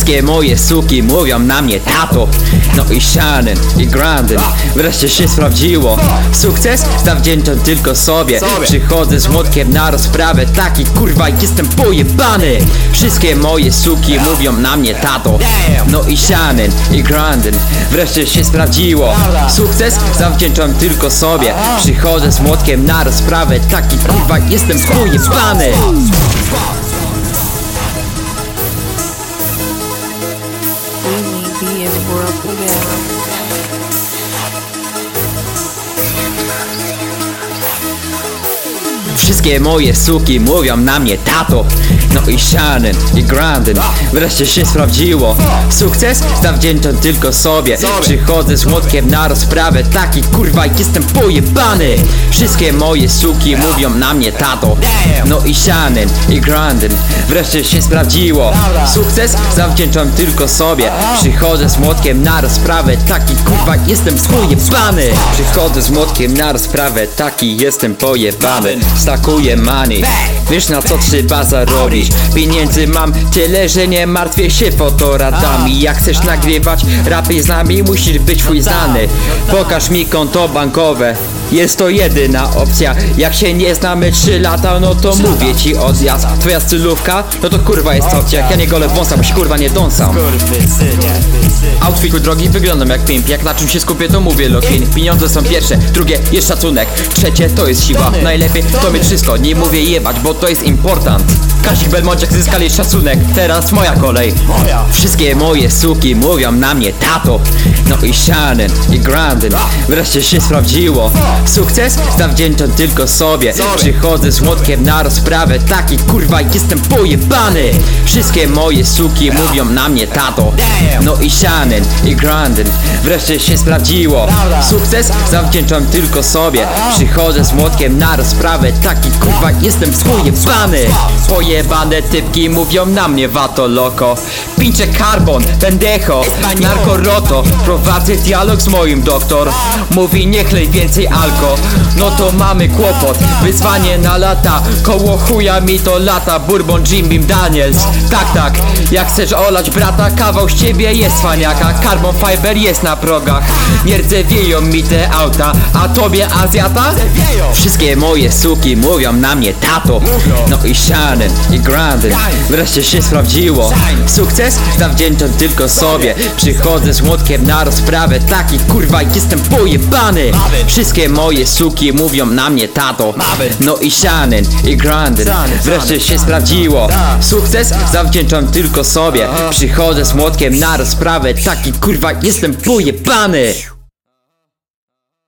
Wszystkie moje suki mówią na mnie tato. No i Shannon i Grandin. Wreszcie się sprawdziło. Sukces zawdzięczam tylko sobie. Przychodzę z młotkiem na rozprawę. Taki kurwa jestem pojebany. Wszystkie moje suki mówią na mnie tato. No i Shannon i Grandin. Wreszcie się sprawdziło. Sukces zawdzięczam tylko sobie. Przychodzę z młotkiem na rozprawę. Taki kurwa jestem pojebany Wszystkie moje suki mówią na mnie tato. No i Shannon i Grandin. Wreszcie się sprawdziło. Sukces zawdzięczam tylko sobie. Przychodzę z młotkiem na rozprawę. Taki kurwa jestem pojebany Wszystkie moje suki mówią na mnie tato. No i Shannon i Grandin. Wreszcie się sprawdziło. Sukces zawdzięczam tylko sobie. Przychodzę z młotkiem na rozprawę. Taki kurwa jestem pojebany Przychodzę z młotkiem na rozprawę. Taki jestem pojebany. Stakuję money. Wiesz na co trzeba zarobić? Pieniędzy mam tyle, że nie martwię się fotoradami. Jak chcesz nagrywać rapy z nami musisz być twój znany. Pokaż mi konto bankowe jest to jedyna opcja. Jak się nie znamy 3 lata, no to mówię ci odjazd. Twoja stylówka? No to kurwa jest opcja. Jak ja nie golę wąsa, bo się kurwa nie dąsam. Outfit drogi wyglądam jak pimp. Jak na czym się skupię to mówię lokin Pieniądze są pierwsze, drugie jest szacunek. Trzecie to jest siła, najlepiej to mieć wszystko. Nie mówię jebać, bo to jest important Kazik Belmonciak zyskali szacunek Teraz moja kolej. Wszystkie moje suki mówią na mnie tato. No i Shannon i Grandin. Wreszcie się sprawdziło. Sukces zawdzięczam tylko sobie. Przychodzę z młotkiem na rozprawę Taki kurwa jestem pojebany. Wszystkie moje suki mówią na mnie tato. No i Shannon i Grandin. Wreszcie się sprawdziło. Sukces zawdzięczam tylko sobie. Przychodzę z młotkiem na rozprawę Taki kurwa jestem pojebany Pojebane typki mówią na mnie wato loko. Pincze carbon, pendejo, narkoroto Prowadzę dialog z moim doktor. Mówi nie chlej więcej alko. No to mamy kłopot, wyzwanie na lata. Koło chuja mi to lata. Bourbon, Jim Beam, Daniels. Tak, tak, jak chcesz olać brata Kawał z ciebie jest faniaka Carbon fiber jest na progach. Nie rdzewieją mi te auta. A tobie Azjata? Wszystkie moje suki mówią na mnie tato. No i Shannon i Grandin Wreszcie się sprawdziło. Sukces zawdzięczam tylko sobie. Przychodzę z młotkiem na rozprawę. Taki kurwa jestem pojebany. Wszystkie moje suki mówią na mnie tato. No i Shannon i Grandin Wreszcie się sprawdziło. Sukces zawdzięczam tylko sobie. Przychodzę z młotkiem na rozprawę. Taki kurwa jestem pojebany